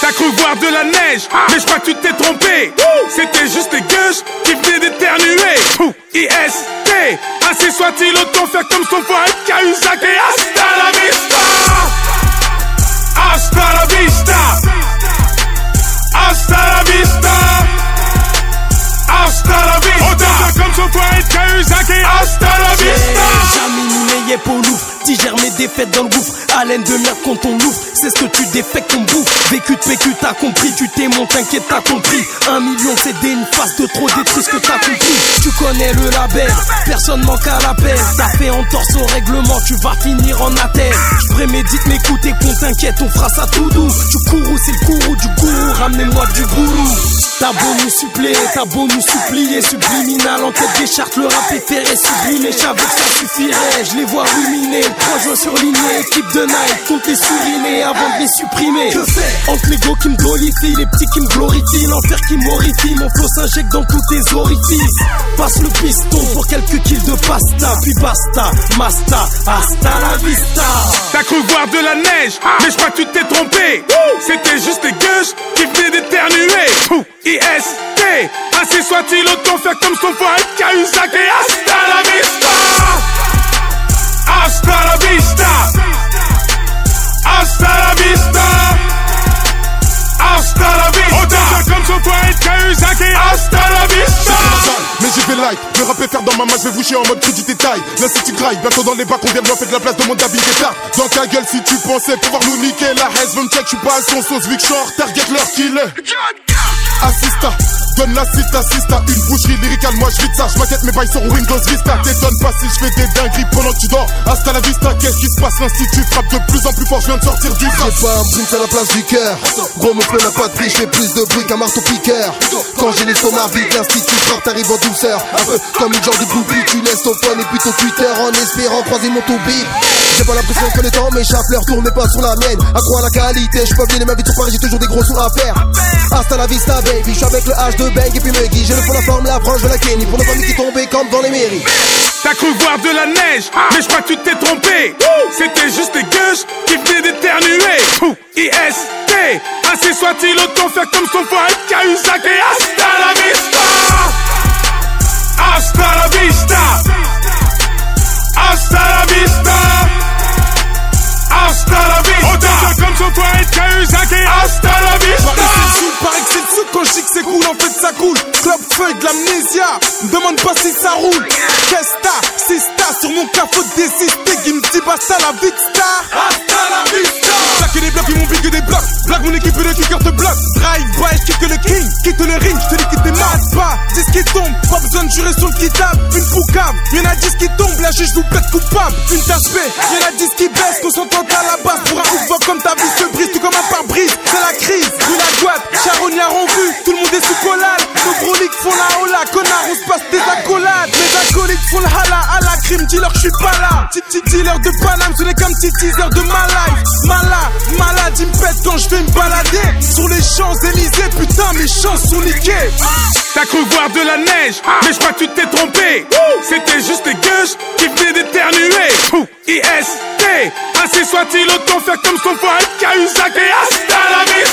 T'as cru voir de la neige, mais je crois que tu t'es trompé. C'était juste des gueuches qui venaient d'éternuer. IST, ainsi soit-il, autant faire comme son frère Cahuzac et hasta la vista. Hasta la vista. Hasta la vista. Hasta la vista. Autant faire comme son Défaites dans le gouffre. Haleine de merde quand on l'ouvre. C'est ce que tu défectes, ton bouffe. Vécu de PQ, t'as compris. Tu t'es mon t'inquiète, t'as compris. Un million, c'est des une face de trop détruit ce que t'as compris. Tu connais le label, personne manque à la paix. T'as fait en torse au règlement, tu vas finir en attelle. Je prémédite coups, t'es con, t'inquiète, on fera ça tout doux. Tu courou, c'est le courroux du gourou. Ramenez-moi du gourou. T'as beau nous suppléer, t'as beau nous supplier. Subliminal en tête des chartes, le rap est ferré, sublimé. J'avais que ça suffirait, je les vois ruminer. Trois surligné, équipe de night, compte les souris avant de les supprimer. Que fait? Entre les go qui me glorifient, les petits qui me glorifient, l'enfer qui m'horrifie, mon flow s'injecte dans tous tes orifices. Passe le piston pour quelques kills de pasta, puis basta, masta, hasta la vista. T'as cru voir de la neige, mais je crois que tu t'es trompé. C'était juste des gueuches qui venaient d'éternuer. IST, ainsi soit-il, autant faire comme son frère Cahuzac et hasta la vista. Hasta la vista. Hasta la vista. Hasta la vista. Autant comme son poète Cahuzac et hasta la vista. Mais j'y vais light, le rap est faire dans ma main, je vais vous chier en mode crédit détail. Là si tu bientôt dans les bacs, on vient fait de la place de mon habit tard. Dans ta gueule si tu pensais pouvoir nous niquer, la haise me check, je suis pas à son sauce, vu que short, target leur est. Assista, donne l'assist, assiste à une boucherie lyricale, moi je vide ça, je m'inquiète mes bails sur Windows Vista. T'étonnes pas si je fais des dingueries pendant que tu dors. Hasta la vista, qu'est-ce qui se passe? L'institut frappe de plus en plus fort, je viens de sortir du J'ai pas un prince à la place du cœur. Gros me n'a pas de prix, j'ai plus de bruit qu'un marteau piqueur. Quand j'ai l'estomac vide, l'institut frappe, t'arrives en douceur. Un peu comme une genre de groupie, tu laisses ton phone et puis ton Twitter en espérant croiser mon toupie. J'ai pas l'impression que le temps m'échappe, leur tour mais pas sur la mienne. À quoi la qualité, je peux venir ma vie sur Paris, j'ai toujours des gros sous à faire. Hasta la vista, baby, je avec le H de bang et puis Muggy. J'ai le fond, la forme, la branche, de la Kenny. Pour nos familles qui tombaient comme dans les mairies. T'as cru voir de la neige, mais je crois que tu t'es trompé. C'était juste des gueuches qui venaient d'éternuer. IST, ainsi soit-il, autant faire comme son frère fait ça coule. Club feuille de l'amnésia, demande pas si ça roule. Qu'est-ce t'as, si t'as sur mon capot désisté, qui me dit basta la vista. Hasta la vista. Plaquer des blocs, ils m'ont piqué des blocs. Blague mon équipe et kicker te bloque. Drive by, kick le king, quitte le ring, je te liquide des maths pas. 10 qui tombent, pas besoin de jurer sur le kitab. Une poucave, y'en a 10 qui tombent, la juge nous pète coupable. Une tasse B, y'en a 10 qui baissent, qu'on s'entend à la base pour Dealer de Paname, ce n'est qu'un petit teaser de ma life. Malade, malade, il me pète quand je vais me balader. Sur les Champs-Élysées, putain, mes chances sont niquées. T'as cru voir de la neige, mais je crois que tu t'es trompé. C'était juste des gueuches qui venaient d'éternuer. IST, ainsi soit-il, autant faire comme son frère Cahuzac et hasta la vista.